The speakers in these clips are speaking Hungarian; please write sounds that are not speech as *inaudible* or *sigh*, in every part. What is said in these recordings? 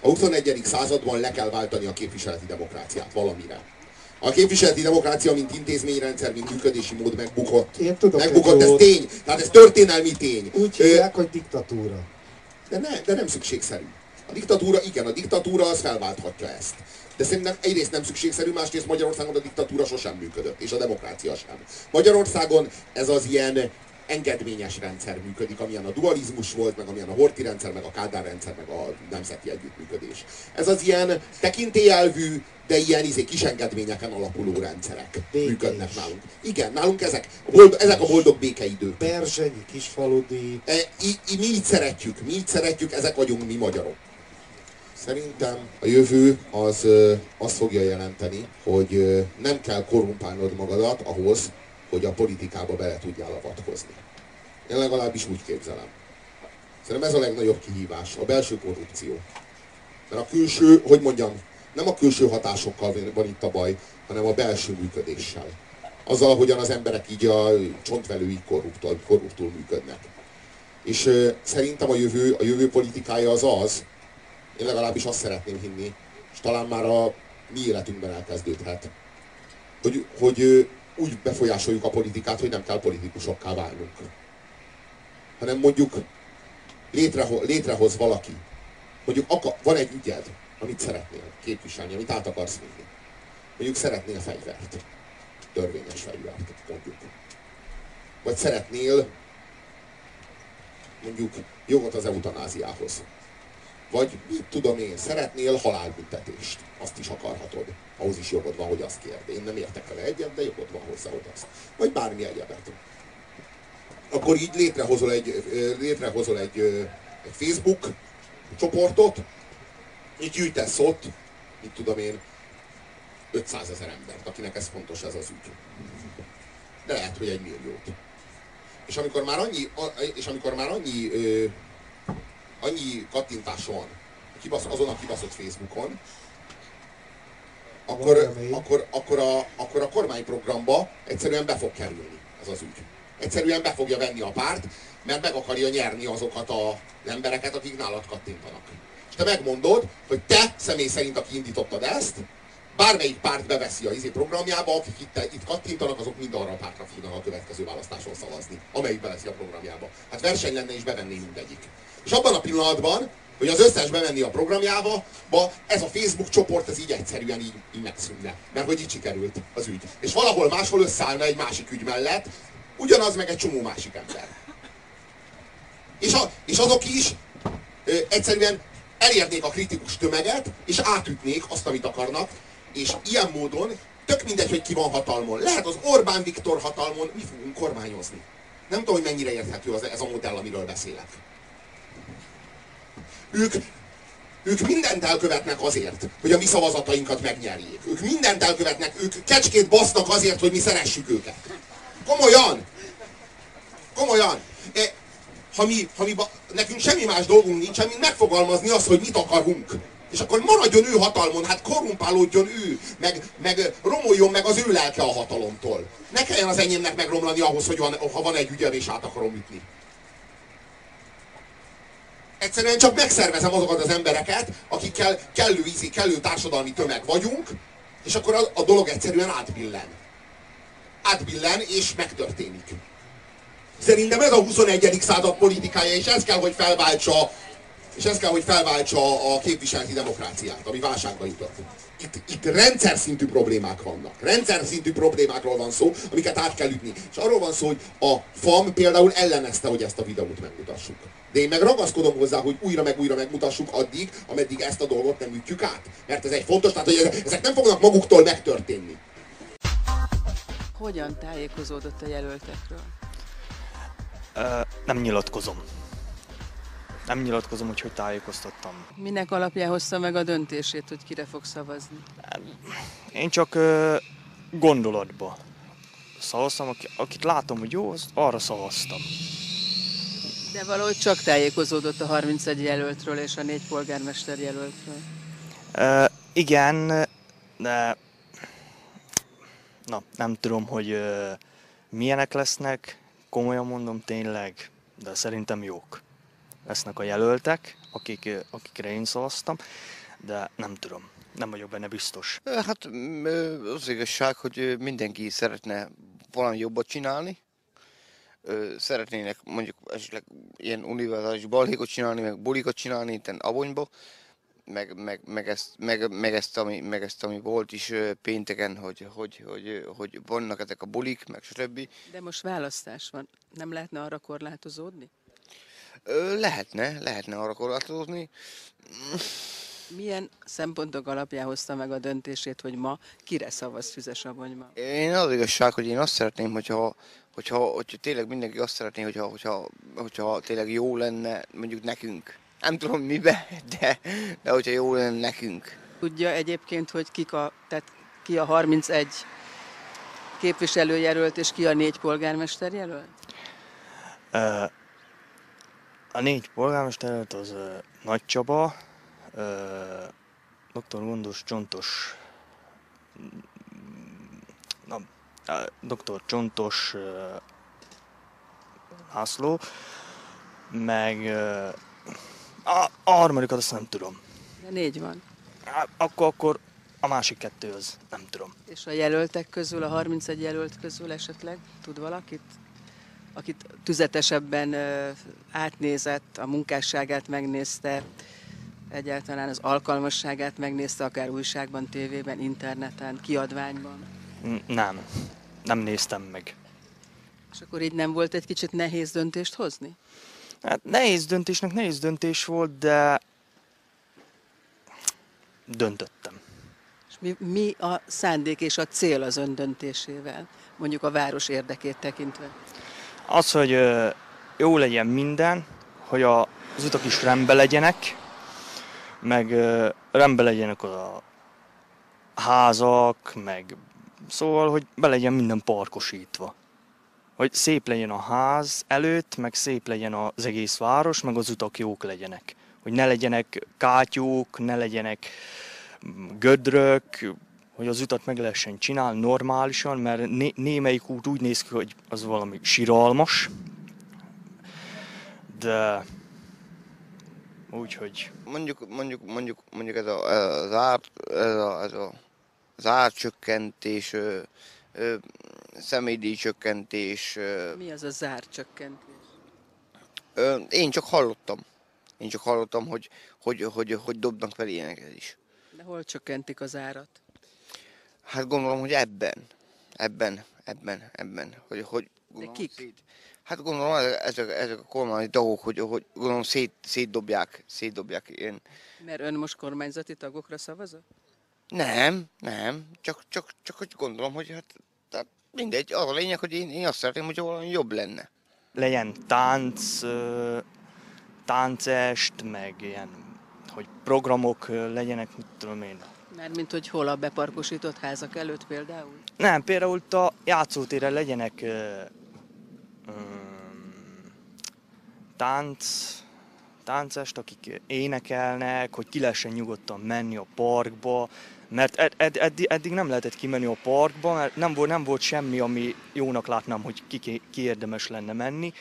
A 21. században le kell váltani a képviseleti demokráciát valamire. A képviseleti demokrácia, mint intézményrendszer, mint működési mód megbukott. Én tudok megbukott, ez tény. Tehát ez történelmi tény. Úgy Ö, hívják, hogy diktatúra. de, ne, de nem szükségszerű. A diktatúra, igen, a diktatúra az felválthatja ezt. De szerintem egyrészt nem szükségszerű, másrészt Magyarországon a diktatúra sosem működött, és a demokrácia sem. Magyarországon ez az ilyen engedményes rendszer működik, amilyen a dualizmus volt, meg amilyen a horti rendszer, meg a Kádár rendszer, meg a nemzeti együttműködés. Ez az ilyen tekintélyelvű, de ilyen izé, kis engedményeken alapuló rendszerek Békés. működnek nálunk. Igen, nálunk ezek a boldog, ezek a boldog békeidők. Berzsenyi, kisfaludi. E, í, í, mi így szeretjük, mi így szeretjük, ezek vagyunk mi magyarok. Szerintem a jövő az azt fogja jelenteni, hogy nem kell korrumpálnod magadat ahhoz, hogy a politikába bele tudjál avatkozni. Én legalábbis úgy képzelem. Szerintem ez a legnagyobb kihívás, a belső korrupció. Mert a külső, hogy mondjam, nem a külső hatásokkal van- itt a baj, hanem a belső működéssel. Azzal, hogyan az emberek így a csontvelői korruptul, korruptul működnek. És ö, szerintem a jövő, a jövő politikája az az, én legalábbis azt szeretném hinni, és talán már a mi életünkben elkezdődhet, hogy, hogy úgy befolyásoljuk a politikát, hogy nem kell politikusokká válnunk. Hanem mondjuk létreho, létrehoz valaki, mondjuk aka, van egy ügyed, amit szeretnél képviselni, amit át akarsz vinni. Mondjuk szeretnél fegyvert, törvényes fegyvert, mondjuk. Vagy szeretnél mondjuk jogot az eutanáziához. Vagy mit tudom én, szeretnél halálbüntetést. Azt is akarhatod. Ahhoz is jogod van, hogy azt kérd. Én nem értek vele egyet, de jogod van hozzá, hogy azt. Vagy bármi egyebet. Akkor így létrehozol egy, létrehozol egy, egy Facebook csoportot, így gyűjtesz ott, mit tudom én, 500 ezer embert, akinek ez fontos ez az ügy. De lehet, hogy egy milliót. És amikor már annyi, és amikor már annyi, annyi kattintás van kibasz, azon a kibaszott Facebookon, akkor, akkor, akkor, a, akkor a kormányprogramba egyszerűen be fog kerülni ez az ügy. Egyszerűen be fogja venni a párt, mert meg akarja nyerni azokat az embereket, akik nálad kattintanak. És te megmondod, hogy te személy szerint, aki indítottad ezt, bármelyik párt beveszi a izé programjába, akik itt, itt kattintanak, azok mind arra a pártra fognak a következő választáson szavazni, amelyik beveszi a programjába. Hát verseny lenne és bevenné mindegyik. És abban a pillanatban, hogy az összes bevenni a programjába, ba ez a Facebook csoport, ez így egyszerűen így, így megszűnne. Mert hogy így sikerült az ügy. És valahol máshol összeállna egy másik ügy mellett, ugyanaz meg egy csomó másik ember. És, a, és azok is ö, egyszerűen elérnék a kritikus tömeget, és átütnék azt, amit akarnak, és ilyen módon tök mindegy, hogy ki van hatalmon. Lehet az Orbán Viktor hatalmon, mi fogunk kormányozni. Nem tudom, hogy mennyire érthető az, ez a modell, amiről beszélek. Ők, ők mindent elkövetnek azért, hogy a mi szavazatainkat megnyerjék. Ők mindent elkövetnek, ők kecskét basznak azért, hogy mi szeressük őket. Komolyan! Komolyan! E, ha mi, ha mi ba, nekünk semmi más dolgunk nincsen, mint megfogalmazni azt, hogy mit akarunk. És akkor maradjon ő hatalmon, hát korrumpálódjon ő, meg, meg romoljon meg az ő lelke a hatalomtól. Ne kelljen az enyémnek megromlani ahhoz, hogy van, ha van egy ügyem és át akarom ütni. Egyszerűen csak megszervezem azokat az embereket, akikkel kellő ízi, kellő társadalmi tömeg vagyunk, és akkor a, a dolog egyszerűen átbillen. Átbillen, és megtörténik. Szerintem ez a 21. század politikája, és ez kell, hogy felváltsa, és ez kell, hogy felváltsa a képviseleti demokráciát, ami válságba jutott. Itt, itt rendszer szintű problémák vannak. Rendszer szintű problémákról van szó, amiket át kell ütni. És arról van szó, hogy a FAM például ellenezte, hogy ezt a videót megmutassuk. De én meg ragaszkodom hozzá, hogy újra meg újra megmutassuk addig, ameddig ezt a dolgot nem ütjük át. Mert ez egy fontos, tehát hogy ezek- nem fognak maguktól megtörténni. Hogyan tájékozódott a jelöltekről? Ö, nem nyilatkozom. Nem nyilatkozom, hogy hogy tájékoztattam. Minek alapján hozta meg a döntését, hogy kire fog szavazni? Én csak ö, gondolatba szavaztam, aki, akit látom, hogy jó, azt arra szavaztam. De valahogy csak tájékozódott a 31 jelöltről és a négy polgármester jelöltről. Ö, igen, de na, nem tudom, hogy ö, milyenek lesznek, komolyan mondom tényleg, de szerintem jók lesznek a jelöltek. akik, akikre én szavaztam, de nem tudom, nem vagyok benne biztos. Hát az igazság, hogy mindenki szeretne valami jobbat csinálni. Szeretnének mondjuk esetleg ilyen univerzális balhékot csinálni, meg bulikat csinálni itt Abonyba, meg, meg, meg, ezt, meg, meg, ezt, ami, meg ezt, ami volt is pénteken, hogy, hogy, hogy, hogy vannak ezek a bulik, meg stb. De most választás van. Nem lehetne arra korlátozódni? Lehetne, lehetne arra korlátozni. Milyen szempontok alapján hozta meg a döntését, hogy ma kire szavaz Füzesabonyban? Én az igazság, hogy én azt szeretném, hogyha, hogyha, hogyha tényleg mindenki azt szeretné, hogyha, hogyha, hogyha tényleg jó lenne mondjuk nekünk. Nem tudom mibe, de, de hogyha jó lenne nekünk. Tudja egyébként, hogy kik a, tehát ki a 31 képviselőjelölt és ki a négy polgármester jelölt? A négy polgármester előtt az Nagy Csaba, dr. Gondos Csontos, na, dr. Csontos László, meg a, a harmadikat azt nem tudom. De négy van. Á, Akkor, akkor a másik kettő az nem tudom. És a jelöltek közül, a 31 jelölt közül esetleg tud valakit, akit tüzetesebben ö, átnézett, a munkásságát megnézte, egyáltalán az alkalmasságát megnézte, akár újságban, tévében, interneten, kiadványban. Nem, nem néztem meg. És akkor így nem volt egy kicsit nehéz döntést hozni? Hát nehéz döntésnek nehéz döntés volt, de döntöttem. És mi, mi a szándék és a cél az ön döntésével, mondjuk a város érdekét tekintve? Az, hogy jó legyen minden, hogy az utak is rendben legyenek, meg rendben legyenek a házak, meg szóval, hogy be legyen minden parkosítva. Hogy szép legyen a ház előtt, meg szép legyen az egész város, meg az utak jók legyenek. Hogy ne legyenek kátyúk, ne legyenek mm, gödrök, hogy az utat meg lehessen csinálni normálisan, mert né- némelyik út úgy néz ki, hogy az valami siralmas, de úgyhogy Mondjuk, mondjuk, mondjuk, mondjuk ez a, ez az ár, ez a, ez a, az árcsökkentés, személydíjcsökkentés, Mi az a zárcsökkentés? én csak hallottam. Én csak hallottam, hogy, hogy, hogy, hogy dobnak fel ilyeneket is. De hol csökkentik az árat? Hát gondolom, hogy ebben, ebben, ebben, ebben, hogy, hogy gondolom, kik? Szét, hát gondolom, ezek, ezek a kormányi dolgok, hogy, hogy gondolom szét, szétdobják, szétdobják ilyen. Mert ön most kormányzati tagokra szavazott? Nem, nem, csak, csak, csak hogy gondolom, hogy hát, tehát mindegy, az a lényeg, hogy én, én azt szeretném, hogy valami jobb lenne. legyen tánc, táncest, meg ilyen, hogy programok legyenek, mit tudom én. Mármint, hogy hol a beparkosított házak előtt például? Nem, például a játszótéren legyenek tánc, táncest, akik énekelnek, hogy ki lehessen nyugodtan menni a parkba, mert ed, ed, eddig, eddig nem lehetett kimenni a parkba, mert nem volt, nem volt semmi, ami jónak látnám, hogy ki, ki, ki érdemes lenne menni.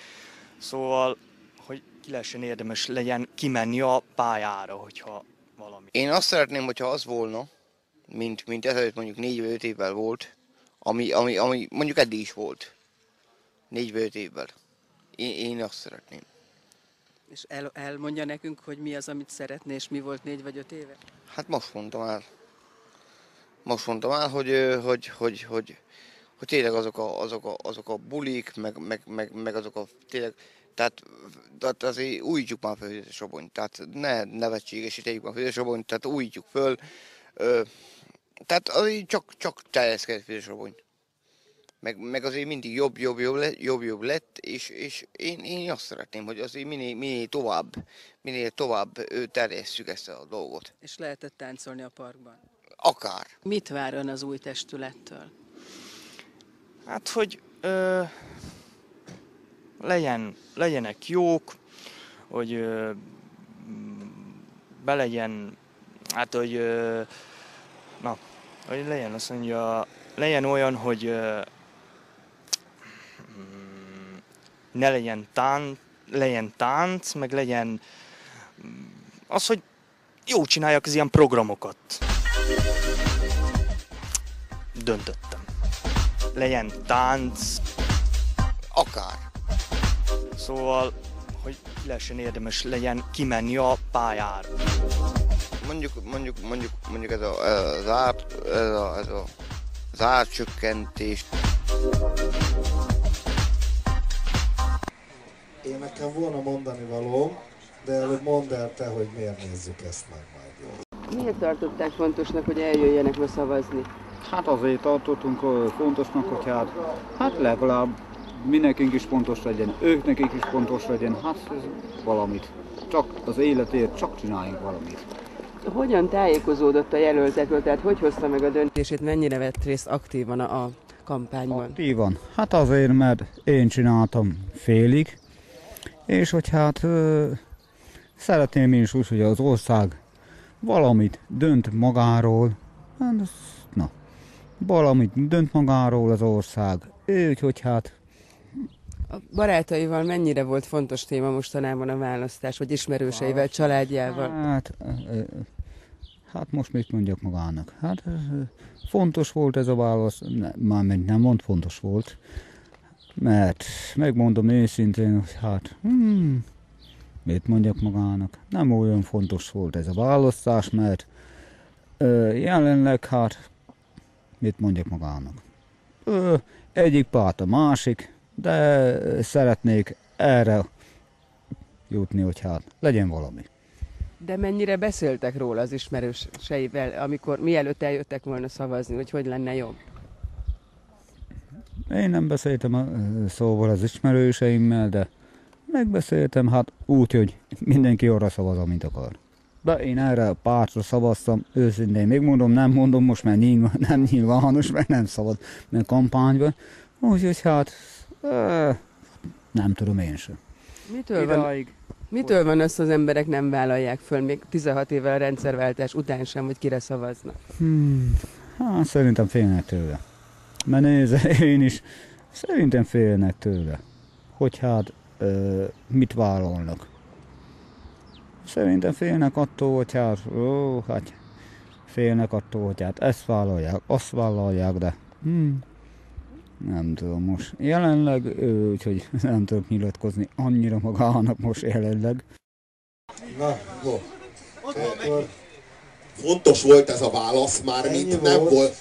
Szóval, hogy ki lehessen érdemes legyen kimenni a pályára, hogyha valami. Én azt szeretném, hogyha az volna, mint, mint ezelőtt mondjuk négy vagy öt évvel volt, ami, ami, ami mondjuk eddig is volt. Négy vagy öt évvel. Én, én azt szeretném. És el, elmondja nekünk, hogy mi az, amit szeretné, és mi volt négy vagy öt éve? Hát most mondtam el. Most mondtam el, hogy, hogy, hogy, hogy, hogy tényleg azok a, azok a, azok a bulik, meg, meg, meg, meg azok a tényleg, tehát, tehát azért újítjuk már fel Sobonyt, tehát ne nevetségesítjük már fel Sobonyt, tehát újítjuk föl. Ö, tehát azért csak, csak terjeszkedett Sobony. Meg, meg azért mindig jobb, jobb, jobb, lett, jobb, jobb lett, és, és én, én azt szeretném, hogy azért minél, minél tovább, minél tovább terjesszük ezt a dolgot. És lehetett táncolni a parkban. Akár. Mit vár ön az új testülettől? Hát, hogy ö, legyen, legyenek jók, hogy ö, be legyen, hát, hogy ö, na, hogy legyen, azt mondja, legyen olyan, hogy ö, ne legyen tánc, legyen tánc, meg legyen az, hogy jó csinálják az ilyen programokat. Döntöttem. Legyen tánc, Akár. szóval, hogy lehessen érdemes legyen kimenni a pályára. Mondjuk, mondjuk, mondjuk, mondjuk ez a, ez az ár, ez a, ez a, az árcsökkentés. Én nekem volna mondani valóm, de előbb mondd el te, hogy miért nézzük ezt meg majd. Miért tartották fontosnak, hogy eljöjjenek ma szavazni? Hát azért tartottunk fontosnak, hogy hát, hát legalább mi nekünk is fontos legyen, ők nekik is fontos legyen, hát ez valamit. Csak az életért, csak csináljunk valamit. Hogyan tájékozódott a jelöltekről, tehát hogy hozta meg a döntését, mennyire vett részt aktívan a, a kampányban? Aktívan. Hát azért, mert én csináltam félig, és hogy hát ö, szeretném én is úgy, hogy az ország valamit dönt magáról, hát na, valamit dönt magáról az ország, úgyhogy hát. A barátaival mennyire volt fontos téma mostanában a választás, vagy ismerőseivel, családjával? Hát, hát most mit mondjak magának? Hát fontos volt ez a válasz, mármint nem mond fontos volt, mert megmondom őszintén, hogy hát, hmm, mit mondjak magának, nem olyan fontos volt ez a választás, mert ö, jelenleg hát, mit mondjak magának? Ö, egyik párt a másik, de szeretnék erre jutni, hogy hát legyen valami. De mennyire beszéltek róla az ismerőseivel, amikor mielőtt eljöttek volna szavazni, hogy hogy lenne jobb? Én nem beszéltem a, szóval az ismerőseimmel, de megbeszéltem, hát úgy, hogy mindenki arra szavaz, amit akar. De én erre a pártra szavaztam, őszintén még mondom, nem mondom most, mert nyilván, *laughs* nem nyilvános, mert nem szabad, mert kampányban. Úgyhogy hát, nem tudom én sem. Mitől van, Idáig mitől van az, az emberek nem vállalják föl, még 16 évvel a rendszerváltás után sem, hogy kire szavaznak? Hmm, hát szerintem félnek tőle. Mert nézze, *laughs* én is szerintem félnek tőle, hogy hát ö, mit vállalnak. Szerintem félnek attól, hogy hát, ó, hát félnek attól, hogy hát ezt vállalják, azt vállalják, de hmm, nem tudom most. Jelenleg, úgyhogy *laughs* nem tudok nyilatkozni annyira magának most jelenleg. Na, jó. Akkor Fontos volt ez a válasz, már mint nem volt. volt.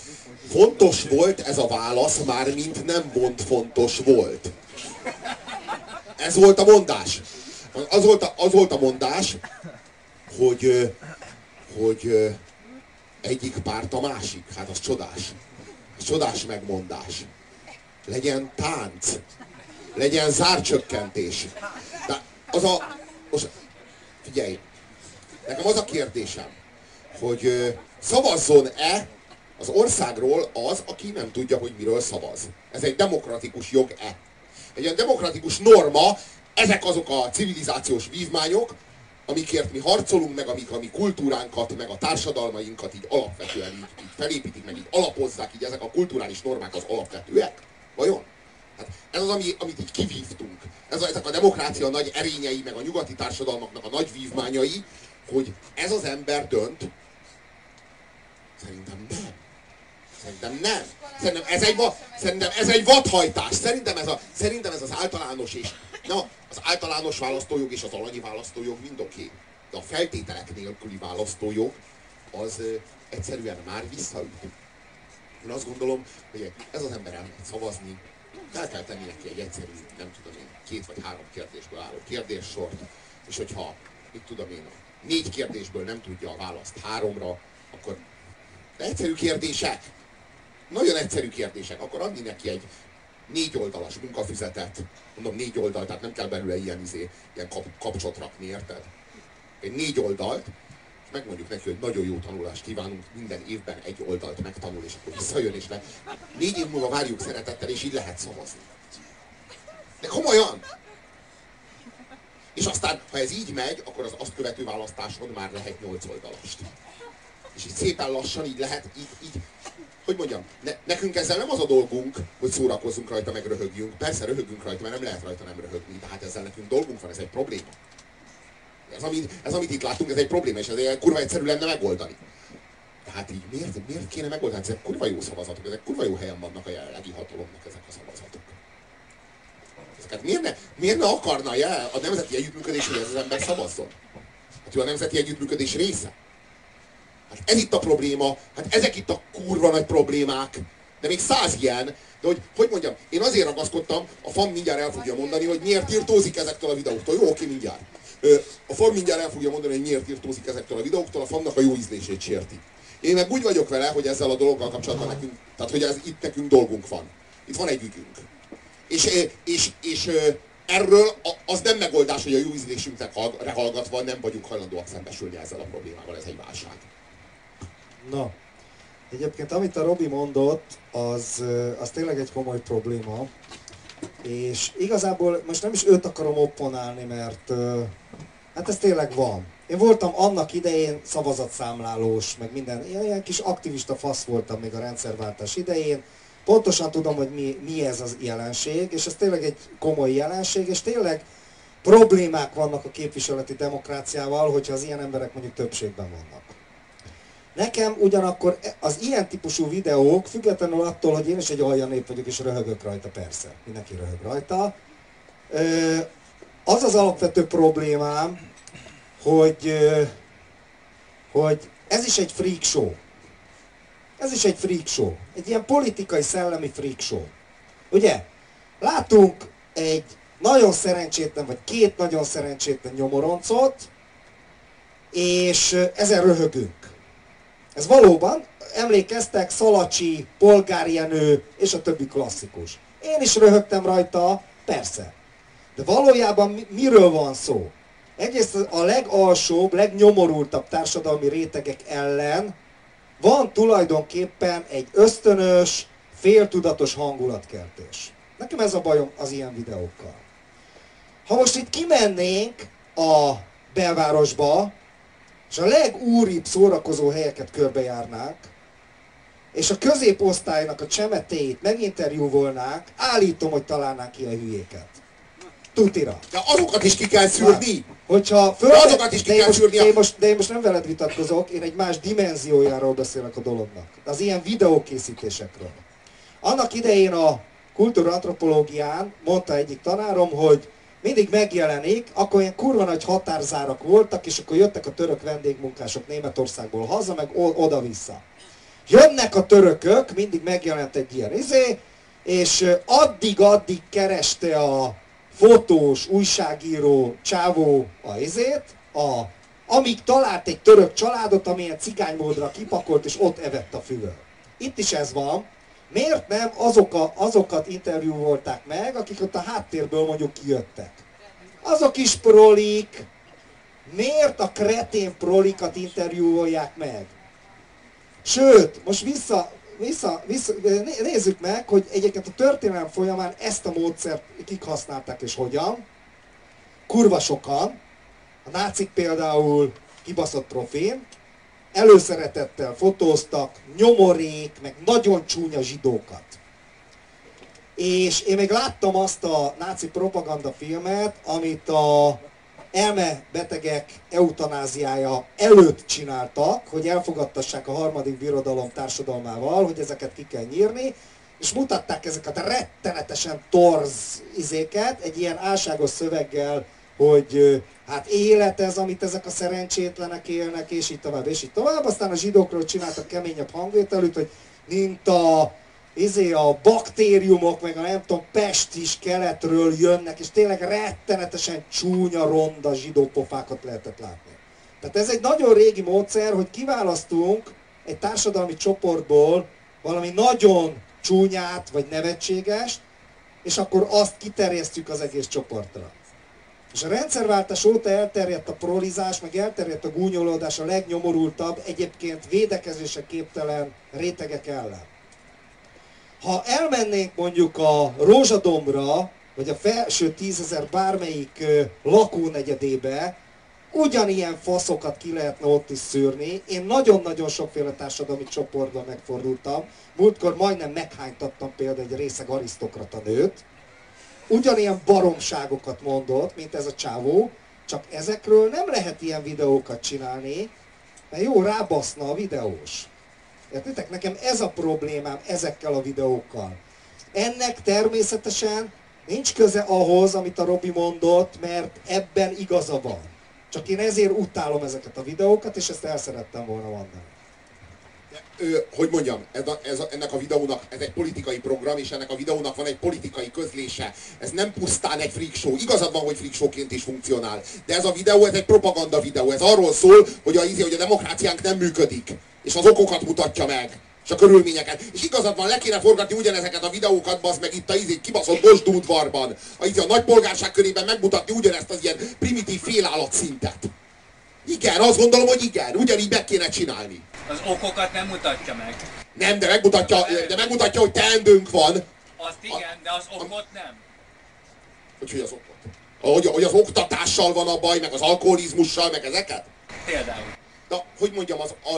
Fontos volt ez a válasz, már mint nem volt fontos volt. Ez volt a mondás. Az volt a, az volt a mondás, hogy, hogy egyik párt a másik. Hát az csodás. Csodás megmondás. Legyen tánc. Legyen zárcsökkentés. De az a... Most, figyelj, nekem az a kérdésem, hogy szavazzon-e az országról az, aki nem tudja, hogy miről szavaz. Ez egy demokratikus jog-e? Egy olyan demokratikus norma, ezek azok a civilizációs vívmányok, amikért mi harcolunk, meg amik a mi kultúránkat, meg a társadalmainkat így alapvetően így, így felépítik, meg így alapozzák, így ezek a kulturális normák az alapvetőek? Vajon? Hát ez az, ami, amit így kivívtunk. Ez a, ezek a demokrácia nagy erényei, meg a nyugati társadalmaknak a nagy vívmányai, hogy ez az ember dönt. Szerintem nem. Szerintem nem. Szerintem ez egy, va- szerintem ez egy vadhajtás. Szerintem ez, a, szerintem ez az általános és na, az általános választójog és az alanyi választójog mind oké. De a feltételek nélküli választójog az egyszerűen már visszaüt. Én azt gondolom, hogy ez az ember elmegy szavazni, el kell tenni neki egy egyszerű, nem tudom én, két vagy három kérdésből álló kérdéssort, és hogyha, mit tudom én, négy kérdésből nem tudja a választ háromra, akkor de egyszerű kérdések, nagyon egyszerű kérdések, akkor adni neki egy négy oldalas munkafüzetet, mondom négy oldal, tehát nem kell belőle ilyen, izé, ilyen kap, kapcsot rakni, érted? Egy négy oldalt, és megmondjuk neki, hogy nagyon jó tanulást kívánunk, minden évben egy oldalt megtanul, és akkor visszajön, és le. Négy év múlva várjuk szeretettel, és így lehet szavazni. De komolyan! És aztán, ha ez így megy, akkor az azt követő választáson már lehet nyolc oldalast. És így szépen lassan így lehet, így, így hogy mondjam, ne, nekünk ezzel nem az a dolgunk, hogy szórakozzunk rajta, meg röhögjünk. Persze röhögünk rajta, mert nem lehet rajta nem röhögni, de hát ezzel nekünk dolgunk van, ez egy probléma. Ez, amit, ez, amit itt láttunk, ez egy probléma, és ez kurva egyszerű lenne megoldani. Tehát így miért, miért kéne megoldani? Ezek kurva jó szavazatok, ezek kurva jó helyen vannak a jelenlegi hatalomnak ezek a szavazatok. Ezeket miért ne, miért ne akarna jel, a nemzeti együttműködés, hogy ez az ember szavazzon? Hát ő a nemzeti együttműködés része. Hát ez itt a probléma, hát ezek itt a kurva nagy problémák. De még száz ilyen, de hogy, hogy mondjam, én azért ragaszkodtam, a FAM mindjárt el fogja mondani, hogy miért írtózik ezektől a videóktól. Jó, oké, mindjárt. A FAM mindjárt el fogja mondani, hogy miért írtózik ezektől a videóktól, a FAM-nak a jó ízlését sérti. Én meg úgy vagyok vele, hogy ezzel a dologgal kapcsolatban nekünk, tehát hogy ez, itt nekünk dolgunk van. Itt van egy ügyünk. És, és, és erről az nem megoldás, hogy a jó ízlésünknek hallgatva nem vagyunk hajlandóak szembesülni ezzel a problémával, ez egy válság. Na, egyébként amit a Robi mondott, az, az tényleg egy komoly probléma. És igazából most nem is őt akarom opponálni, mert hát ez tényleg van. Én voltam annak idején szavazatszámlálós, meg minden, ilyen kis aktivista fasz voltam még a rendszerváltás idején. Pontosan tudom, hogy mi, mi ez az jelenség, és ez tényleg egy komoly jelenség, és tényleg problémák vannak a képviseleti demokráciával, hogyha az ilyen emberek mondjuk többségben vannak. Nekem ugyanakkor az ilyen típusú videók, függetlenül attól, hogy én is egy olyan nép vagyok, és röhögök rajta, persze, mindenki röhög rajta, az az alapvető problémám, hogy, hogy ez is egy freak show. Ez is egy freak show. Egy ilyen politikai szellemi freak show. Ugye? Látunk egy nagyon szerencsétlen, vagy két nagyon szerencsétlen nyomoroncot, és ezen röhögünk. Ez valóban, emlékeztek, Szalacsi, Polgárjenő és a többi klasszikus. Én is röhögtem rajta, persze. De valójában miről van szó? Egyrészt a legalsóbb, legnyomorultabb társadalmi rétegek ellen van tulajdonképpen egy ösztönös, féltudatos hangulatkeltés. Nekem ez a bajom az ilyen videókkal. Ha most itt kimennénk a belvárosba, és a legúribb szórakozó helyeket körbejárnák, és a középosztálynak a csemetéit meginterjúvolnák, állítom, hogy találnánk ilyen hülyéket. Tutira. De azokat is ki kell szűrni. Hogyha föl... De azokat is ki kell szűrni. De én, most, de én most nem veled vitatkozok, én egy más dimenziójáról beszélek a dolognak. Az ilyen videókészítésekről. Annak idején a kultúrantropológián mondta egyik tanárom, hogy mindig megjelenik, akkor ilyen kurva nagy határzárak voltak, és akkor jöttek a török vendégmunkások Németországból haza, meg oda-vissza. Jönnek a törökök, mindig megjelent egy ilyen izé, és addig-addig kereste a fotós, újságíró, csávó a izét, a, amíg talált egy török családot, amilyen cigánymódra kipakolt, és ott evett a füvöl. Itt is ez van. Miért nem azok a, azokat interjúvolták meg, akik ott a háttérből mondjuk kijöttek? Azok is prolik. Miért a kretén prolikat interjúolják meg? Sőt, most vissza, vissza, vissza, nézzük meg, hogy egyébként a történelem folyamán ezt a módszert kik használták és hogyan. Kurva sokan. A nácik például kibaszott profén, előszeretettel fotóztak nyomorék, meg nagyon csúnya zsidókat. És én még láttam azt a náci propaganda filmet, amit a elmebetegek eutanáziája előtt csináltak, hogy elfogadtassák a harmadik birodalom társadalmával, hogy ezeket ki kell nyírni, és mutatták ezeket a rettenetesen torz izéket, egy ilyen álságos szöveggel, hogy hát élet ez, amit ezek a szerencsétlenek élnek, és így tovább, és így tovább. Aztán a zsidókról csináltak keményebb hangvételűt, hogy mint a izé a baktériumok, meg a nem tudom, Pest is keletről jönnek, és tényleg rettenetesen csúnya, ronda zsidópofákat lehetett látni. Tehát ez egy nagyon régi módszer, hogy kiválasztunk egy társadalmi csoportból valami nagyon csúnyát, vagy nevetségest, és akkor azt kiterjesztjük az egész csoportra. És a rendszerváltás óta elterjedt a prolizás, meg elterjedt a gúnyolódás a legnyomorultabb, egyébként védekezése képtelen rétegek ellen. Ha elmennénk mondjuk a Rózsadomra, vagy a felső tízezer bármelyik lakónegyedébe, ugyanilyen faszokat ki lehetne ott is szűrni. Én nagyon-nagyon sokféle társadalmi csoportban megfordultam. Múltkor majdnem meghánytattam például egy részeg arisztokrata nőt. Ugyanilyen baromságokat mondott, mint ez a csávó, Csak ezekről nem lehet ilyen videókat csinálni, mert jó rábaszna a videós. Értitek? Nekem ez a problémám ezekkel a videókkal. Ennek természetesen nincs köze ahhoz, amit a Robi mondott, mert ebben igaza van. Csak én ezért utálom ezeket a videókat, és ezt el szerettem volna mondani. Ö, hogy mondjam, ez a, ez a, ennek a videónak, ez egy politikai program, és ennek a videónak van egy politikai közlése. Ez nem pusztán egy freak show. Igazad van, hogy freak showként is funkcionál. De ez a videó, ez egy propaganda videó. Ez arról szól, hogy a, izé, hogy a demokráciánk nem működik. És az okokat mutatja meg és a körülményeket. És igazad van, le kéne forgatni ugyanezeket a videókat, az meg itt a izé, kibaszott bosdúdvarban. A, izé, a nagy polgárság körében megmutatni ugyanezt az ilyen primitív félállat szintet. Igen, azt gondolom, hogy igen, ugyanígy meg kéne csinálni. Az okokat nem mutatja meg. Nem, de megmutatja, de megmutatja, hogy teendőnk van. Azt igen, de az okot nem. Hogy, hogy az okot? Hogy, hogy az oktatással van a baj, meg az alkoholizmussal, meg ezeket? Például. Na, hogy mondjam, az, a,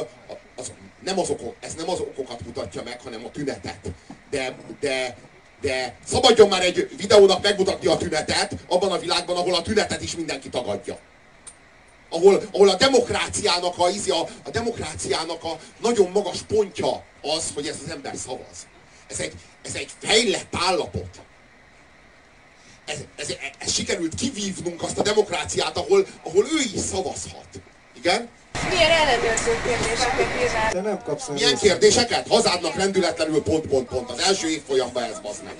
az, nem az okok, ez nem az okokat mutatja meg, hanem a tünetet. De, de, de szabadjon már egy videónak megmutatni a tünetet abban a világban, ahol a tünetet is mindenki tagadja. Ahol, ahol a demokráciának a, a, a demokráciának a nagyon magas pontja az, hogy ez az ember szavaz. Ez egy, ez egy fejlett állapot. Ez, ez, ez sikerült kivívnunk azt a demokráciát, ahol, ahol ő is szavazhat. Igen? Milyen ellenőrző kérdéseket írnál? De nem kapsz Milyen kérdéseket? Hazádnak rendületlenül pont, pont, pont. Az első évfolyamban ez bazd meg.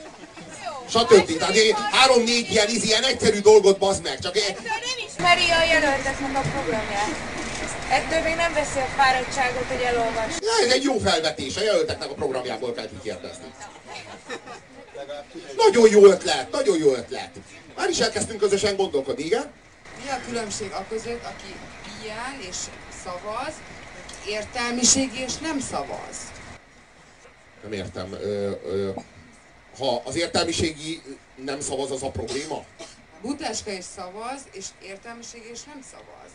Stb. Tehát három-négy ilyen, ilyen egyszerű dolgot bazd meg. Csak én... nem ismeri a jelölteknek a programját. Ettől még nem veszi a fáradtságot, hogy elolvas. Ja, ez egy jó felvetés, a jelölteknek a programjából kell kikérdezni. Nagyon jó ötlet, nagyon jó ötlet. Már is elkezdtünk közösen gondolkodni, igen? Mi a különbség a között, aki ilyen és szavaz, értelmiségi és nem szavaz? Nem értem. Ö, ö, ha az értelmiségi nem szavaz, az a probléma? Butáska is szavaz, és értelmiségi és nem szavaz.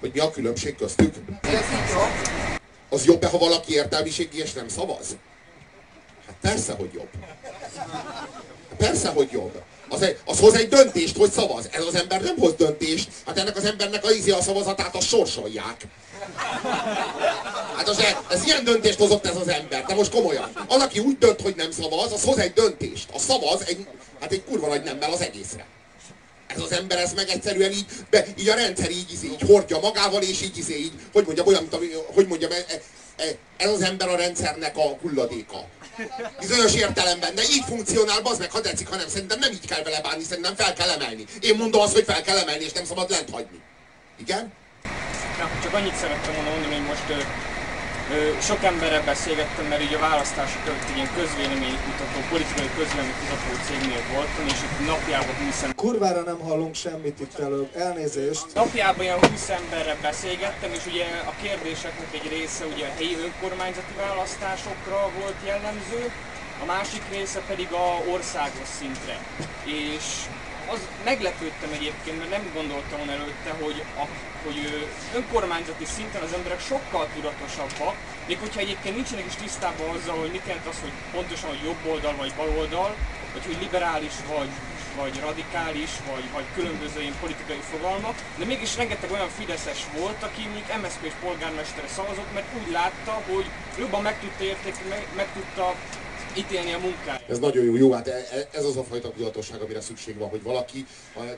Hogy mi a különbség köztük? Ez így jobb. Az jobb-e, ha valaki értelmiségi és nem szavaz? Hát persze, hogy jobb. Persze, hogy jobb. Az, az hoz egy döntést, hogy szavaz. Ez az ember nem hoz döntést. Hát ennek az embernek a ízi a szavazatát, azt sorsolják. Hát az, ez ilyen döntést hozott ez az ember, de most komolyan. Az, aki úgy dönt, hogy nem szavaz, az hoz egy döntést. A szavaz egy, hát egy kurva nagy nemmel az egészre. Ez az ember, ez meg egyszerűen így, be, így a rendszer így, így, így hordja magával, és így, így, így hogy mondjam, olyan, mint a, hogy mondjam, e, e, ez az ember a rendszernek a hulladéka. Bizonyos értelemben, de így funkcionál, az meg, ha tetszik, hanem szerintem nem így kell vele bánni, szerintem fel kell emelni. Én mondom azt, hogy fel kell emelni, és nem szabad lent hagyni. Igen? Ja, csak annyit szerettem volna mondani, hogy most sok emberrel beszélgettem, mert így a választások előtt egy ilyen közvéleménykutató, politikai közvéleménykutató cégnél voltam, és itt napjában 20 ember... Kurvára nem hallunk semmit itt előbb, elnézést. Napjában ilyen 20 emberrel beszélgettem, és ugye a kérdéseknek egy része ugye a helyi önkormányzati választásokra volt jellemző, a másik része pedig a országos szintre. És az meglepődtem egyébként, mert nem gondoltam volna előtte, hogy, a, hogy önkormányzati szinten az emberek sokkal tudatosabbak, még hogyha egyébként nincsenek is tisztában azzal, hogy mit jelent az, hogy pontosan, hogy jobb oldal vagy bal oldal, vagy hogy liberális vagy, vagy radikális, vagy, vagy különböző ilyen politikai fogalmak, de mégis rengeteg olyan fideszes volt, aki mondjuk MSZP és polgármestere szavazott, mert úgy látta, hogy jobban meg tudta értékni, meg, meg tudta ítélni a munkát. Ez nagyon jó, jó, hát e, e, ez az a fajta tudatosság, amire szükség van, hogy valaki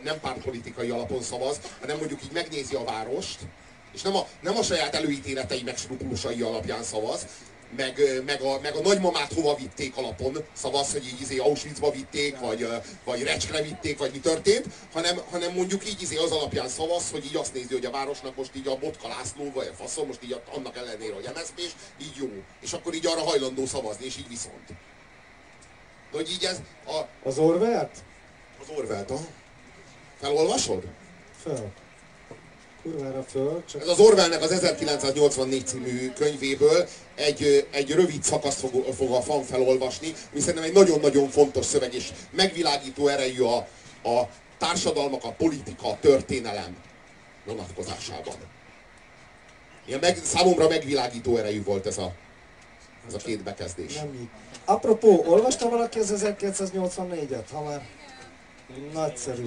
nem pártpolitikai alapon szavaz, hanem mondjuk így megnézi a várost, és nem a, nem a saját előítéletei meg alapján szavaz, meg, meg, a, meg a nagymamát hova vitték alapon szavaz, hogy így izé Auschwitzba vitték, vagy, vagy Recskre vitték, vagy mi történt, hanem, hanem mondjuk így izé az alapján szavaz, hogy így azt nézi, hogy a városnak most így a Botka László, vagy a faszom, most így annak ellenére, hogy MSZP, és így jó. És akkor így arra hajlandó szavazni, és így viszont. De hogy így ez a... Az Orwellt? Az Orwellt, a... Felolvasod? Fel. Kurvára föl. Csak... Ez az Orwellnek az 1984 című könyvéből egy, egy rövid szakaszt fog, fog a fan felolvasni, ami szerintem egy nagyon-nagyon fontos szöveg, és megvilágító erejű a, a társadalmak, a politika, a történelem vonatkozásában. Ilyen meg, számomra megvilágító erejű volt ez a, ez a két bekezdés. Nem. Apropó, olvasta valaki az 1984-et? Ha már nagyszerű.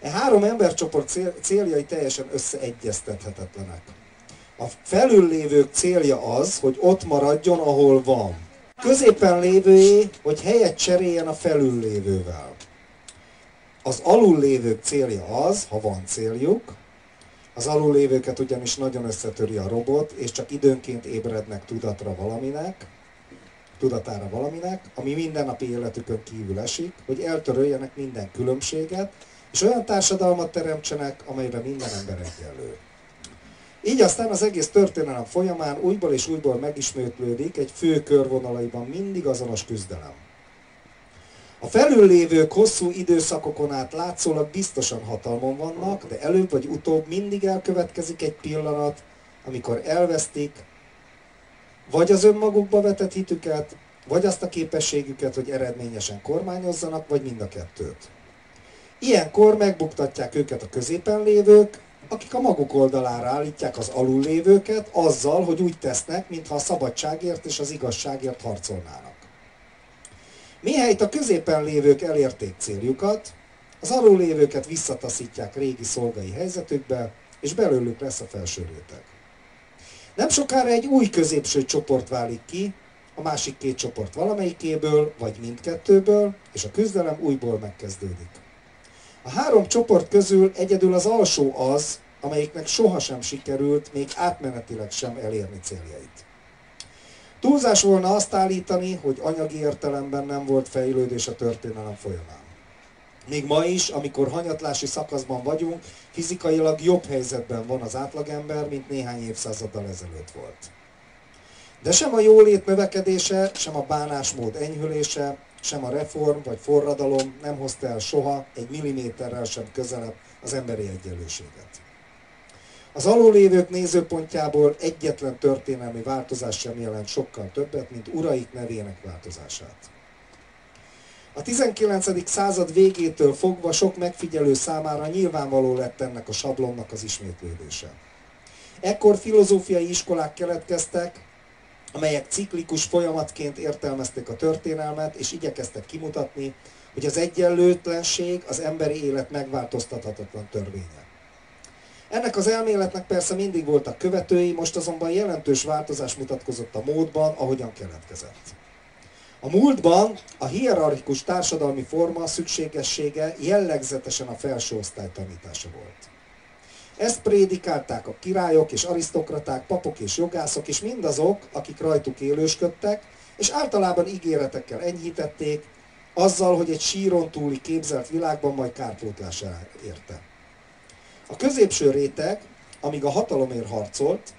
E három embercsoport cél, céljai teljesen összeegyeztethetetlenek. A felüllévők célja az, hogy ott maradjon, ahol van. Középen lévőjé, hogy helyet cseréljen a felüllévővel. Az alullévők célja az, ha van céljuk, az alullévőket ugyanis nagyon összetöri a robot, és csak időnként ébrednek tudatra valaminek, tudatára valaminek, ami mindennapi életükön kívül esik, hogy eltöröljenek minden különbséget, és olyan társadalmat teremtsenek, amelyben minden ember egyenlő. Így aztán az egész történelem folyamán újból és újból megismétlődik egy fő körvonalaiban mindig azonos küzdelem. A felüllévők hosszú időszakokon át látszólag biztosan hatalmon vannak, de előbb vagy utóbb mindig elkövetkezik egy pillanat, amikor elvesztik vagy az önmagukba vetett hitüket, vagy azt a képességüket, hogy eredményesen kormányozzanak, vagy mind a kettőt. Ilyenkor megbuktatják őket a középen lévők, akik a maguk oldalára állítják az alullévőket azzal, hogy úgy tesznek, mintha a szabadságért és az igazságért harcolnának. Mihelyt a középen lévők elérték céljukat, az alullévőket visszataszítják régi szolgai helyzetükbe, és belőlük lesz a felső réteg. Nem sokára egy új középső csoport válik ki, a másik két csoport valamelyikéből, vagy mindkettőből, és a küzdelem újból megkezdődik. A három csoport közül egyedül az alsó az, amelyiknek sohasem sikerült még átmenetileg sem elérni céljait. Túlzás volna azt állítani, hogy anyagi értelemben nem volt fejlődés a történelem folyamán. Még ma is, amikor hanyatlási szakaszban vagyunk, fizikailag jobb helyzetben van az átlagember, mint néhány évszázaddal ezelőtt volt. De sem a jólét növekedése, sem a bánásmód enyhülése, sem a reform vagy forradalom nem hozta el soha egy milliméterrel sem közelebb az emberi egyenlőséget. Az alulévők nézőpontjából egyetlen történelmi változás sem jelent sokkal többet, mint uraik nevének változását. A 19. század végétől fogva sok megfigyelő számára nyilvánvaló lett ennek a sablonnak az ismétlődése. Ekkor filozófiai iskolák keletkeztek, amelyek ciklikus folyamatként értelmezték a történelmet, és igyekeztek kimutatni, hogy az egyenlőtlenség az emberi élet megváltoztathatatlan törvénye. Ennek az elméletnek persze mindig voltak követői, most azonban jelentős változás mutatkozott a módban, ahogyan keletkezett. A múltban a hierarchikus társadalmi forma szükségessége jellegzetesen a felső osztály tanítása volt. Ezt prédikálták a királyok és arisztokraták, papok és jogászok, és mindazok, akik rajtuk élősködtek, és általában ígéretekkel enyhítették, azzal, hogy egy síron túli képzelt világban majd kárpótlásra érte. A középső réteg, amíg a hatalomért harcolt,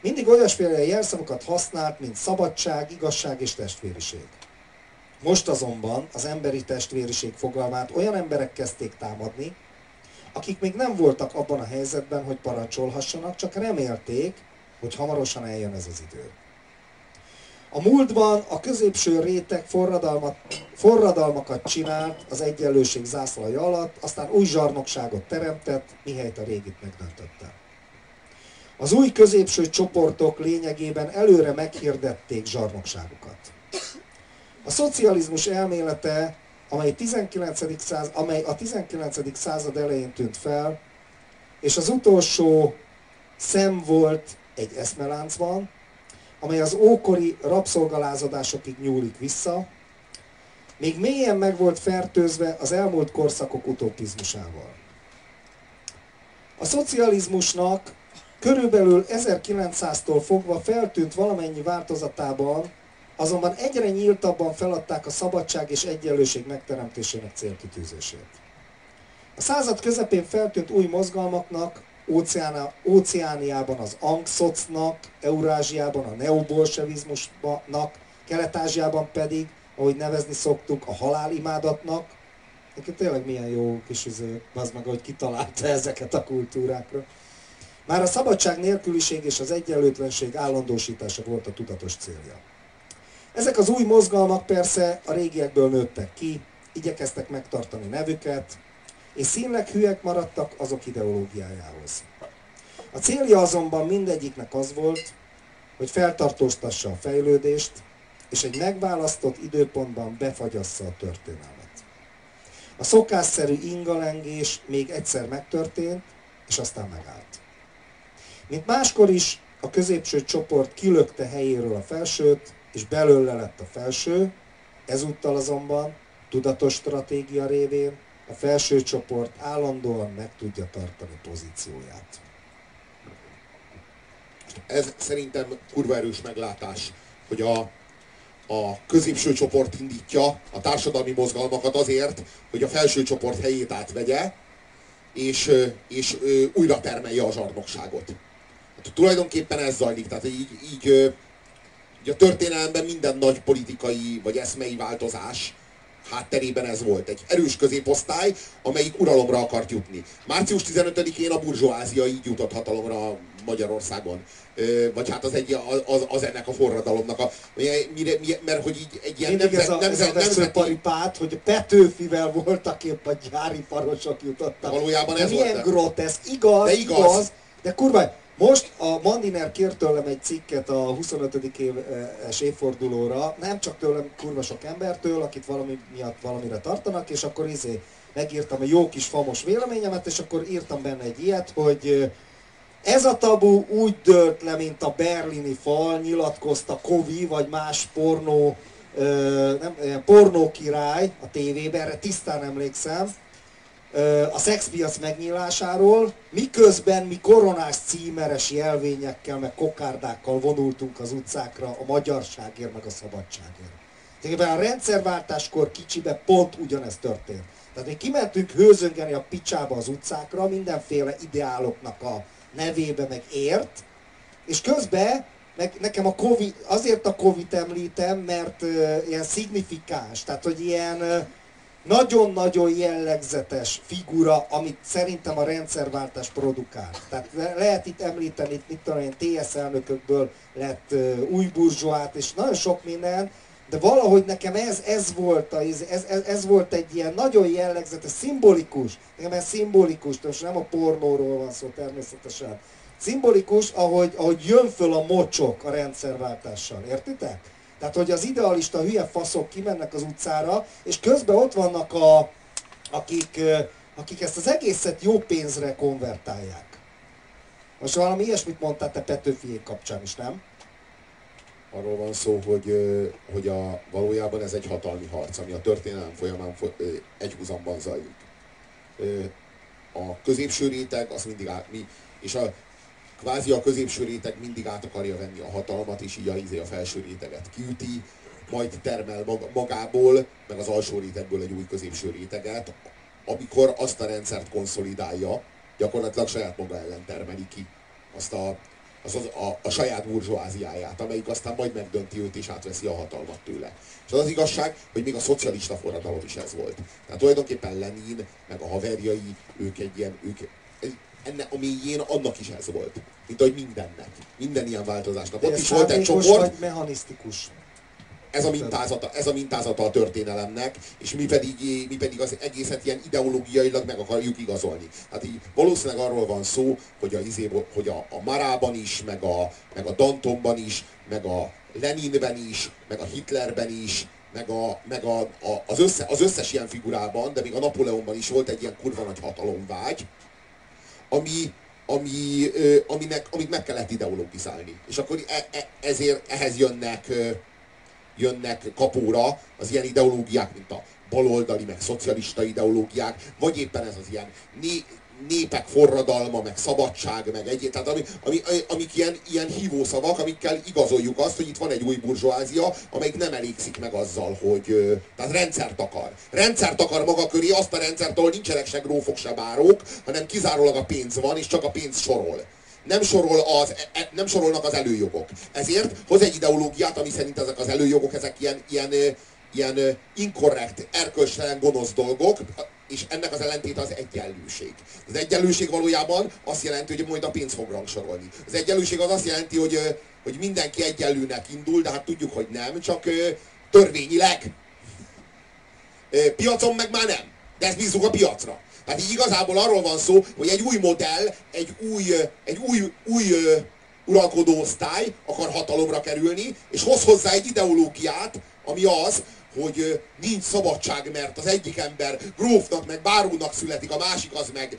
mindig olyasféle jelszavakat használt, mint szabadság, igazság és testvériség. Most azonban az emberi testvériség fogalmát olyan emberek kezdték támadni, akik még nem voltak abban a helyzetben, hogy parancsolhassanak, csak remélték, hogy hamarosan eljön ez az idő. A múltban a középső réteg forradalmat, forradalmakat csinált az egyenlőség zászlaja alatt, aztán új zsarnokságot teremtett, mihelyt a régit megdöntötte. Az új középső csoportok lényegében előre meghirdették zsarnokságukat. A szocializmus elmélete, amely, 19. Száz, amely a 19. század elején tűnt fel, és az utolsó szem volt egy eszmeláncban, amely az ókori rabszolgalázadásokig nyúlik vissza, még mélyen meg volt fertőzve az elmúlt korszakok utopizmusával. A szocializmusnak körülbelül 1900-tól fogva feltűnt valamennyi változatában, azonban egyre nyíltabban feladták a szabadság és egyenlőség megteremtésének célkitűzését. A század közepén feltűnt új mozgalmaknak Óceána, Óceániában az Angszocnak, Eurázsiában a neobolsevizmusnak, Kelet-Ázsiában pedig, ahogy nevezni szoktuk, a halálimádatnak. Neki tényleg milyen jó kis izé, az meg, hogy kitalálta ezeket a kultúrákra. Már a szabadság nélküliség és az egyenlőtlenség állandósítása volt a tudatos célja. Ezek az új mozgalmak persze a régiekből nőttek ki, igyekeztek megtartani nevüket, és színleg hülyek maradtak azok ideológiájához. A célja azonban mindegyiknek az volt, hogy feltartóztassa a fejlődést, és egy megválasztott időpontban befagyassza a történelmet. A szokásszerű ingalengés még egyszer megtörtént, és aztán megállt. Mint máskor is, a középső csoport kilökte helyéről a felsőt, és belőle lett a felső, ezúttal azonban tudatos stratégia révén a felső csoport állandóan meg tudja tartani pozícióját. Ez szerintem kurva erős meglátás, hogy a, a középső csoport indítja a társadalmi mozgalmakat azért, hogy a felső csoport helyét átvegye, és, és újra termelje a zsarnokságot. Hát, tulajdonképpen ez zajlik, tehát így, így, így a történelemben minden nagy politikai vagy eszmei változás hátterében ez volt. Egy erős középosztály, amelyik uralomra akart jutni. Március 15-én a burzsóázia így jutott hatalomra Magyarországon. Vagy hát az, egy, az, az ennek a forradalomnak a... Mire, mire, mert hogy így egy ilyen nemzet, ez a, nemzet, ez a nemzeti... pát, hogy Petőfivel voltak épp a gyári parosok jutottak. Valójában ez de milyen volt, groteszk, igaz, de igaz, igaz, de kurva, most a Mandiner kért tőlem egy cikket a 25. éves évfordulóra, nem csak tőlem, kurva sok embertől, akit valami miatt valamire tartanak, és akkor izé megírtam egy jó kis famos véleményemet, és akkor írtam benne egy ilyet, hogy ez a tabu úgy dőlt le, mint a berlini fal, nyilatkozta Kovi, vagy más pornó, nem, pornó király a tévében, erre tisztán emlékszem, a szexpiac megnyílásáról, miközben mi koronás címeres jelvényekkel, meg kokárdákkal vonultunk az utcákra a magyarságért, meg a szabadságért. Tehát a rendszerváltáskor kicsibe pont ugyanezt történt. Tehát mi kimentünk hőzöngeni a picsába az utcákra, mindenféle ideáloknak a nevébe, meg ért, és közben meg nekem a COVID, azért a Covid említem, mert uh, ilyen szignifikáns, tehát hogy ilyen uh, nagyon-nagyon jellegzetes figura, amit szerintem a rendszerváltás produkál. Tehát lehet itt említeni, mit tudom én, TS elnökökből lett új burzsóát, és nagyon sok minden, de valahogy nekem ez, ez, volt, a, ez, ez, ez volt egy ilyen nagyon jellegzetes, szimbolikus, nekem ez szimbolikus, most nem a pornóról van szó természetesen, szimbolikus, ahogy, ahogy jön föl a mocsok a rendszerváltással, értitek? Tehát, hogy az idealista hülye faszok kimennek az utcára, és közben ott vannak a, akik, akik ezt az egészet jó pénzre konvertálják. Most valami ilyesmit mondtál te Petőfiék kapcsán is, nem? Arról van szó, hogy, hogy a, valójában ez egy hatalmi harc, ami a történelem folyamán egyhuzamban zajlik. A középső réteg, az mindig mi, és a, kvázi a középső réteg mindig át akarja venni a hatalmat, és így a, izé a felső réteget kiüti, majd termel magából, meg az alsó rétegből egy új középső réteget, amikor azt a rendszert konszolidálja, gyakorlatilag saját maga ellen termeli ki azt a, az, az a, a saját burzsóáziáját, amelyik aztán majd megdönti őt és átveszi a hatalmat tőle. És az az igazság, hogy még a szocialista forradalom is ez volt. Tehát tulajdonképpen Lenin, meg a haverjai, ők egy ilyen, ők, ennek a mélyén annak is ez volt. Mint ahogy mindennek. Minden ilyen változásnak. Ott is volt egy csoport. Vagy mechanisztikus. Ez a, mintázata, ez a mintázata a történelemnek, és mi pedig, mi pedig az egészet ilyen ideológiailag meg akarjuk igazolni. Hát így valószínűleg arról van szó, hogy a, izé, hogy a, a Marában is, meg a, meg a Dantonban is, meg a Leninben is, meg a Hitlerben is, meg, a, meg a, a, az, össze, az összes ilyen figurában, de még a Napóleonban is volt egy ilyen kurva nagy hatalomvágy, ami, ami, aminek, amit meg kellett ideologizálni. És akkor e, e, ezért ehhez jönnek, jönnek kapóra az ilyen ideológiák, mint a baloldali, meg szocialista ideológiák, vagy éppen ez az ilyen né, népek forradalma, meg szabadság, meg egyéb, tehát ami, ami, amik ilyen, ilyen hívószavak, amikkel igazoljuk azt, hogy itt van egy új burzsóázia, amelyik nem elégszik meg azzal, hogy tehát rendszert akar. Rendszert akar maga köré, azt a rendszert, ahol nincsenek se grófok, se bárók, hanem kizárólag a pénz van, és csak a pénz sorol nem, sorol az, e, e, nem sorolnak az előjogok. Ezért hoz egy ideológiát, ami szerint ezek az előjogok, ezek ilyen, ilyen, ilyen inkorrekt, erkölcstelen, gonosz dolgok, és ennek az ellentét az egyenlőség. Az egyenlőség valójában azt jelenti, hogy majd a pénz fog rangsorolni. Az egyenlőség az azt jelenti, hogy, hogy mindenki egyenlőnek indul, de hát tudjuk, hogy nem, csak törvényileg. Piacon meg már nem. De ezt bízunk a piacra. Tehát így igazából arról van szó, hogy egy új modell, egy új, egy új, új uralkodó osztály akar hatalomra kerülni, és hoz hozzá egy ideológiát, ami az, hogy nincs szabadság, mert az egyik ember grófnak, meg bárónak születik, a másik az meg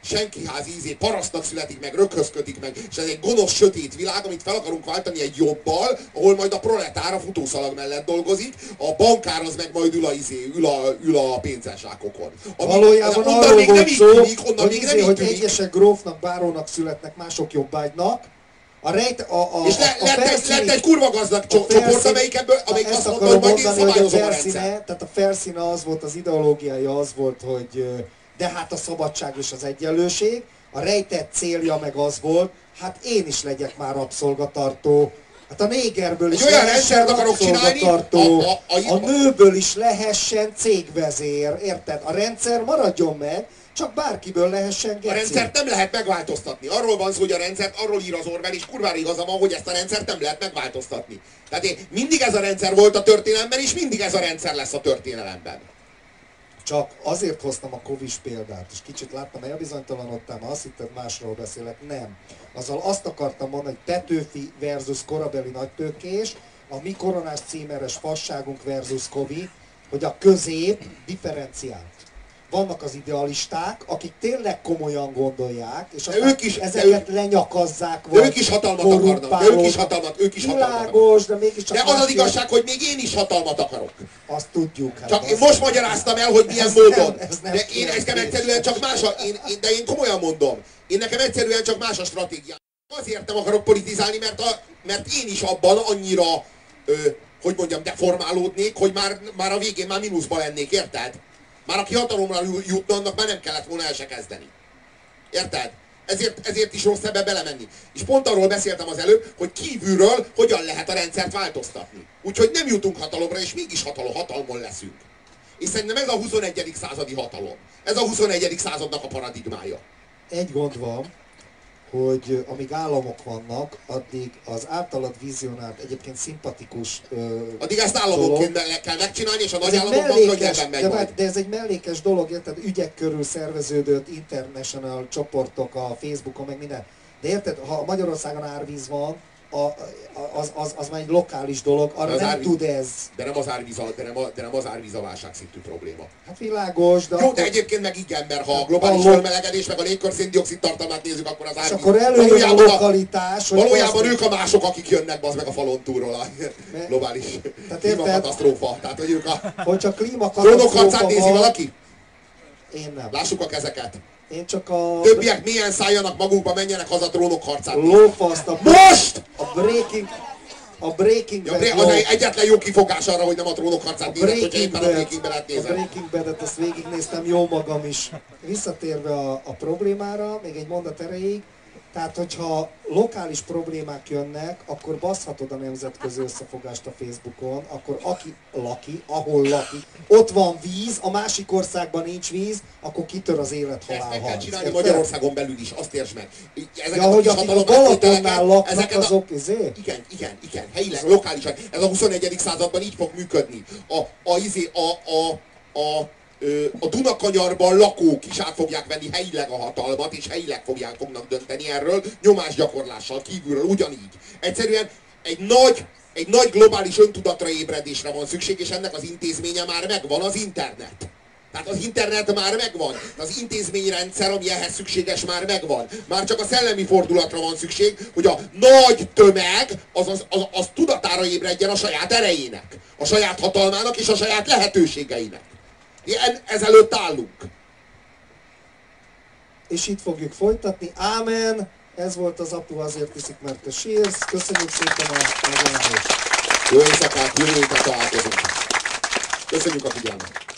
senkiház ízé, parasztnak születik, meg röghözködik meg, és ez egy gonosz, sötét világ, amit fel akarunk váltani egy jobbal, ahol majd a proletár a futószalag mellett dolgozik, a bankár az meg majd ül a, izé, ül a, ül a pénzsákokon. Ami- Valójában onnan arról még nem volt szó, tűnik, onnan hogy, még nem izé, hogy egyesek grófnak, bárónak születnek, mások jobbágynak. A rejt, a, a, És le, a lett, egy, felszíni- lett egy kurva gazdag a cso- csoport, felszín- amelyik ebből, amelyik azt mondta, hogy majd mondani, hogy a a felszíne, rendszer. tehát a felszíne az volt, az ideológiája az volt, hogy de hát a szabadság és az egyenlőség, a rejtett célja meg az volt, hát én is legyek már rabszolgatartó, Hát a négerből Egy is olyan lehessen rendszert akarok csinálni, a- a- a- a nőből is lehessen cégvezér, érted? A rendszer maradjon meg, csak bárkiből lehessen A geci. rendszert nem lehet megváltoztatni. Arról van szó, hogy a rendszert, arról ír az Orwell, és kurvára igaza van, hogy ezt a rendszert nem lehet megváltoztatni. Tehát én, mindig ez a rendszer volt a történelemben, és mindig ez a rendszer lesz a történelemben. Csak azért hoztam a kovis példát, és kicsit láttam elbizonytalanodtál, mert azt hitted másról beszélek. Nem. Azzal azt akartam mondani, hogy Petőfi versus korabeli nagytőkés, a mi koronás címeres fasságunk versus Kovi, hogy a közép differenciált. Vannak az idealisták, akik tényleg komolyan gondolják, és aztán ők is- ezeket lenyakazzák, De ők is hatalmat akarnak, ők is hatalmat, ők is hatalmat akarnak. Világos, de mégiscsak De az az igazság, hogy még én is hatalmat akarok. Azt tudjuk. Hát Csak én azt- most magyaráztam el, hogy milyen Ez módon. nem- ez nem de én nekem egyszerűen csak más a, én, én, de én komolyan mondom. Én nekem egyszerűen csak más a stratégia. Azért nem akarok politizálni, mert, a, mert én is abban annyira, ö, hogy mondjam, deformálódnék, hogy már, már a végén már mínuszba lennék, érted? Már aki hatalomra ju- jutna, annak már nem kellett volna el se kezdeni. Érted? Ezért, ezért is rossz ebbe belemenni. És pont arról beszéltem az előbb, hogy kívülről hogyan lehet a rendszert változtatni. Úgyhogy nem jutunk hatalomra, és mégis hatalom, hatalmon leszünk. És szerintem ez a 21. századi hatalom. Ez a 21. századnak a paradigmája. egy gond van, hogy amíg államok vannak, addig az általad vizionált, egyébként szimpatikus ö, Addig ezt államonként me- kell megcsinálni, és a nagy mellékes, könnyebben megy de, majd. de ez egy mellékes dolog, érted? Ügyek körül szerveződött international csoportok a Facebookon, meg minden. De érted, ha Magyarországon árvíz van, a, a- az, az, az már egy lokális dolog, arra De nem árvíz- tud ez. De nem az árvíz a, de nem a, de nem az árvíz a válságszintű probléma. Hát világos, de Jó, de akkor- egyébként meg igen, mert ha a globális Való- felmelegedés, meg a légkör széndiokszid tartalmát nézzük, akkor az és árvíz. akkor előjön a lokalitás, hogy Valójában ők a mások, akik jönnek az meg a falon túlról a globális érted? klímakatasztrófa. Tehát, hogy ők a Hogyha drónok klímakatasztrófa harcát nézi valaki? Én nem. Lássuk a kezeket. Én csak a... Többiek milyen szálljanak magukba, menjenek haza drónok harcát. Lófaszt a... Most! A Breaking... A Breaking Ja, Bad jó. az egy egyetlen jó kifogás arra, hogy nem a trónok harcát A nézed, hogyha éppen a Bad, Breaking Bad-et a nézed. Breaking Bad-et azt végignéztem jó magam is. Visszatérve a, a problémára, még egy mondat erejéig, tehát hogyha lokális problémák jönnek, akkor baszhatod a nemzetközi összefogást a Facebookon, akkor aki laki, ahol laki, ott van víz, a másik országban nincs víz, akkor kitör az élet Ezt halál meg kell csinálni Érted? Magyarországon belül is, azt értsd meg. Ezeket Ja, hogy kis akik a Balatonnál laknak, ezeket a- azok izé? Igen, igen, igen, helyileg, lokálisan. Ez a 21. században így fog működni. A, a, izé, a, a, a, ö, a Dunakanyarban lakók is át fogják venni helyileg a hatalmat, és helyileg fogják, fognak dönteni erről, nyomásgyakorlással kívülről ugyanígy. Egyszerűen egy nagy, egy nagy globális öntudatra ébredésre van szükség, és ennek az intézménye már megvan, az internet. Tehát az internet már megvan, az intézményrendszer, ami ehhez szükséges, már megvan. Már csak a szellemi fordulatra van szükség, hogy a nagy tömeg az, az, az, az tudatára ébredjen a saját erejének, a saját hatalmának és a saját lehetőségeinek. Ezelőtt állunk. És itt fogjuk folytatni. Ámen! Ez volt az apu, azért iszik, mert te sírsz. Köszönjük szépen a megjelenést. Jó éjszakát, jövő találkozunk. Köszönjük a figyelmet!